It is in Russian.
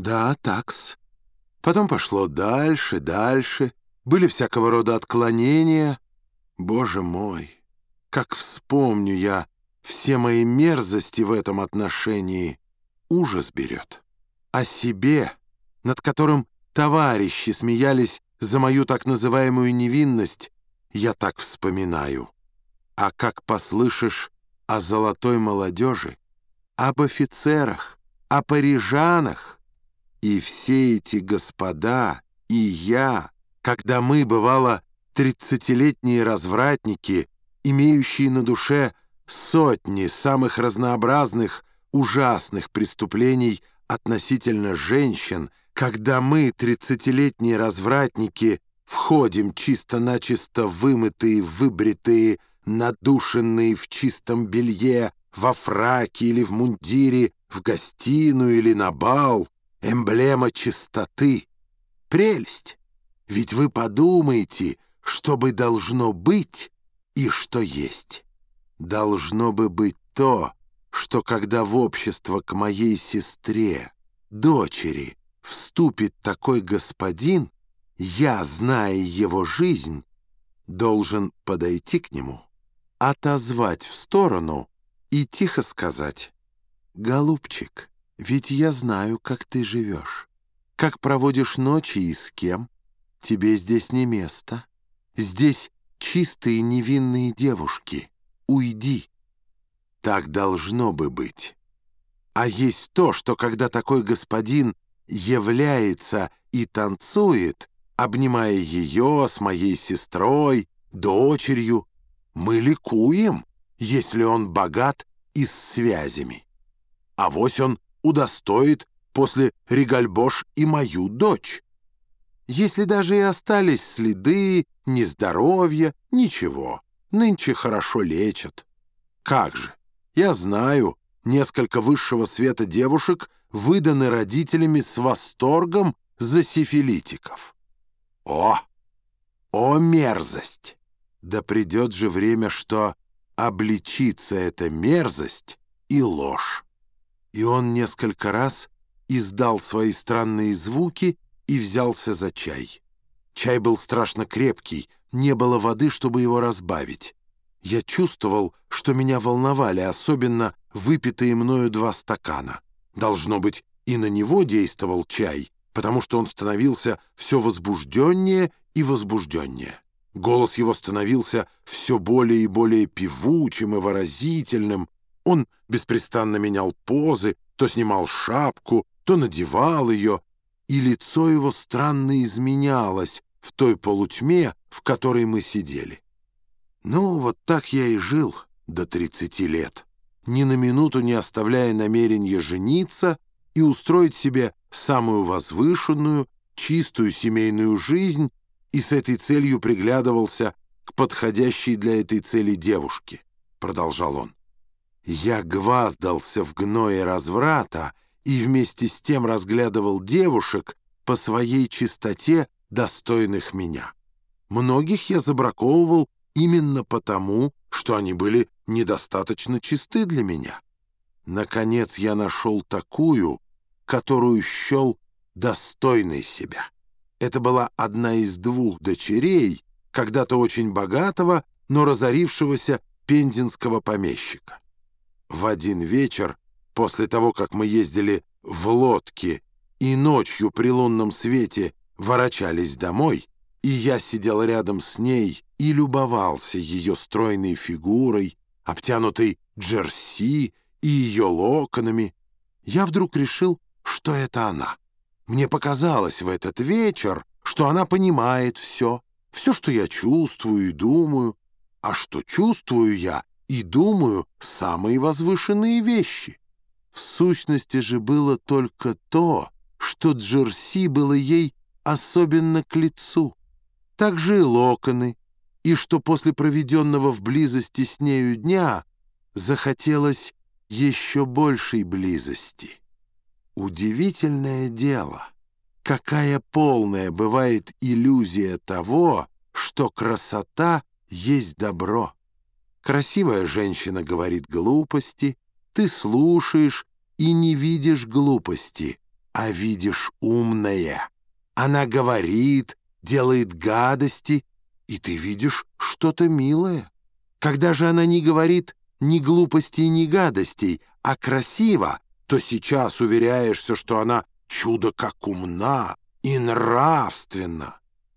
Да, такс. Потом пошло дальше, дальше. Были всякого рода отклонения. Боже мой, как вспомню я все мои мерзости в этом отношении, ужас берет. О себе, над которым товарищи смеялись за мою так называемую невинность, я так вспоминаю. А как послышишь о золотой молодежи, об офицерах, о парижанах, и все эти господа, и я, когда мы, бывало, тридцатилетние развратники, имеющие на душе сотни самых разнообразных, ужасных преступлений относительно женщин, когда мы, тридцатилетние развратники, входим чисто-начисто вымытые, выбритые, надушенные в чистом белье, во фраке или в мундире, в гостиную или на бал, эмблема чистоты. Прелесть! Ведь вы подумаете, что бы должно быть и что есть. Должно бы быть то, что когда в общество к моей сестре, дочери, вступит такой господин, я, зная его жизнь, должен подойти к нему, отозвать в сторону и тихо сказать, «Голубчик, ведь я знаю, как ты живешь, как проводишь ночи и с кем. Тебе здесь не место. Здесь чистые невинные девушки. Уйди». Так должно бы быть. А есть то, что когда такой господин является и танцует, обнимая ее с моей сестрой, дочерью, мы ликуем, если он богат и с связями. А вось он удостоит после Регальбош и мою дочь. Если даже и остались следы, нездоровья, ничего, нынче хорошо лечат. Как же, я знаю, несколько высшего света девушек выданы родителями с восторгом за сифилитиков. О! О, мерзость! Да придет же время, что обличится эта мерзость и ложь. И он несколько раз издал свои странные звуки и взялся за чай. Чай был страшно крепкий, не было воды, чтобы его разбавить. Я чувствовал, что меня волновали, особенно выпитые мною два стакана. Должно быть, и на него действовал чай, потому что он становился все возбужденнее и возбужденнее. Голос его становился все более и более певучим и выразительным. Он беспрестанно менял позы, то снимал шапку, то надевал ее, и лицо его странно изменялось в той полутьме, в которой мы сидели. Ну, вот так я и жил до 30 лет, ни на минуту не оставляя намерения жениться и устроить себе самую возвышенную, чистую семейную жизнь, и с этой целью приглядывался к подходящей для этой цели девушке, продолжал он. Я гваздался в гное разврата и вместе с тем разглядывал девушек по своей чистоте, достойных меня. Многих я забраковывал именно потому, что они были недостаточно чисты для меня. Наконец я нашел такую, которую счел достойной себя. Это была одна из двух дочерей, когда-то очень богатого, но разорившегося пензенского помещика. В один вечер, после того, как мы ездили в лодке и ночью при лунном свете ворочались домой, и я сидел рядом с ней и любовался ее стройной фигурой, обтянутой джерси и ее локонами, я вдруг решил, что это она. Мне показалось в этот вечер, что она понимает все, все, что я чувствую и думаю, а что чувствую я и думаю самые возвышенные вещи. В сущности же было только то, что джерси было ей особенно к лицу. Так же и локоны, и что после проведенного в близости с нею дня захотелось еще большей близости. Удивительное дело, какая полная бывает иллюзия того, что красота есть добро. Красивая женщина говорит глупости, ты слушаешь и не видишь глупости, а видишь умное. Она говорит, делает гадости, и ты видишь что-то милое. Когда же она не говорит ни глупостей, ни гадостей, а красиво, то сейчас уверяешься, что она чудо как умна и нравственна.